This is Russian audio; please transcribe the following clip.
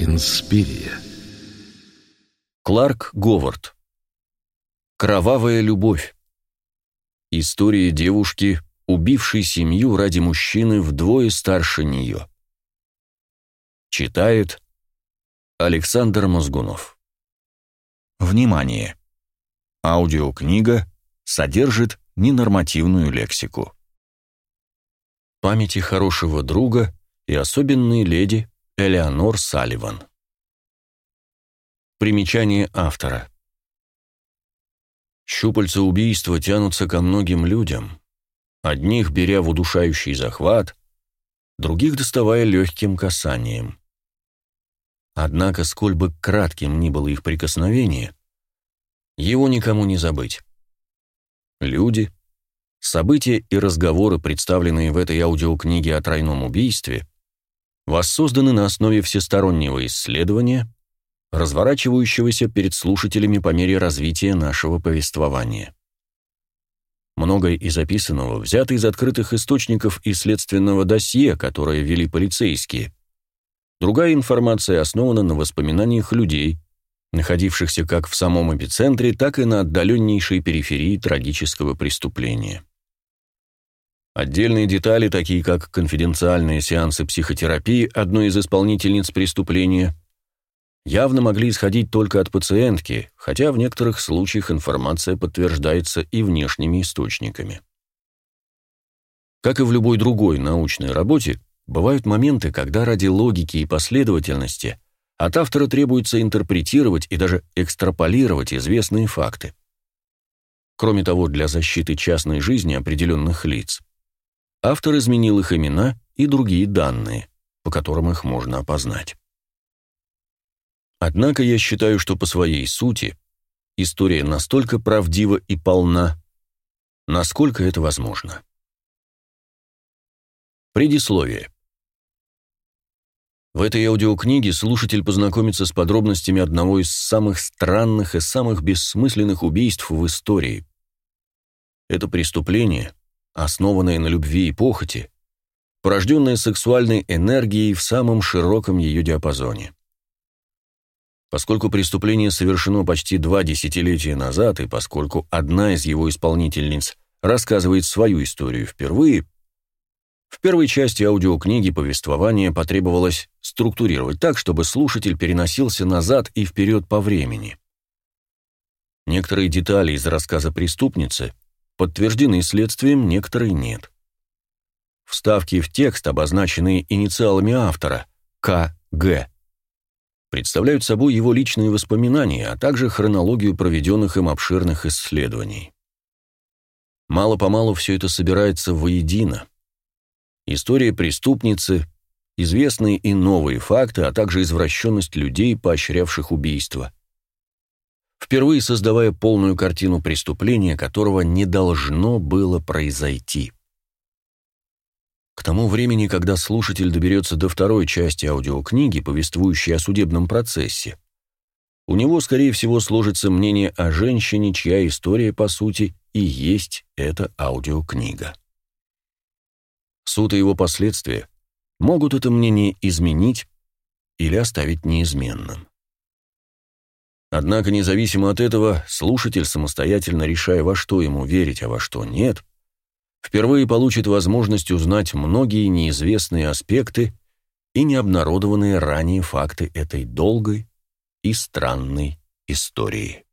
Суспирия. Кларк Говард. Кровавая любовь. История девушки, убившей семью ради мужчины вдвое старше нее. Читает Александр Мозгунов. Внимание! Аудиокнига содержит ненормативную лексику. Памяти хорошего друга и особенной леди Элеонор Салливан. Примечание автора. Щупальца убийства тянутся ко многим людям, одних беря в удушающий захват, других доставая легким касанием. Однако, сколь бы кратким ни было их прикосновение, его никому не забыть. Люди, события и разговоры, представленные в этой аудиокниге о тройном убийстве, воссозданы на основе всестороннего исследования, разворачивающегося перед слушателями по мере развития нашего повествования. Многое из записанного взято из открытых источников и следственного досье, которое вели полицейские. Другая информация основана на воспоминаниях людей, находившихся как в самом эпицентре, так и на отдаленнейшей периферии трагического преступления. Отдельные детали, такие как конфиденциальные сеансы психотерапии одной из исполнительниц преступления, явно могли исходить только от пациентки, хотя в некоторых случаях информация подтверждается и внешними источниками. Как и в любой другой научной работе, бывают моменты, когда ради логики и последовательности от автора требуется интерпретировать и даже экстраполировать известные факты. Кроме того, для защиты частной жизни определенных лиц автор изменил их имена и другие данные, по которым их можно опознать. Однако я считаю, что по своей сути история настолько правдива и полна, насколько это возможно. Предисловие. В этой аудиокниге слушатель познакомится с подробностями одного из самых странных и самых бессмысленных убийств в истории. Это преступление основанная на любви и похоти, порожденная сексуальной энергией в самом широком ее диапазоне. Поскольку преступление совершено почти два десятилетия назад, и поскольку одна из его исполнительниц рассказывает свою историю впервые, в первой части аудиокниги повествование потребовалось структурировать так, чтобы слушатель переносился назад и вперед по времени. Некоторые детали из рассказа преступницы подтверждены следствием, некоторые нет. Вставки в текст, обозначенные инициалами автора К.Г., представляют собой его личные воспоминания, а также хронологию проведенных им обширных исследований. Мало-помалу все это собирается воедино. История преступницы, известные и новые факты, а также извращенность людей, поощрявших убийство – впервые создавая полную картину преступления, которого не должно было произойти. К тому времени, когда слушатель доберется до второй части аудиокниги, повествующей о судебном процессе, у него, скорее всего, сложится мнение о женщине, чья история, по сути, и есть эта аудиокнига. Суд и его последствия могут это мнение изменить или оставить неизменным. Однако, независимо от этого, слушатель, самостоятельно решая, во что ему верить, а во что нет, впервые получит возможность узнать многие неизвестные аспекты и необнародованные ранее факты этой долгой и странной истории.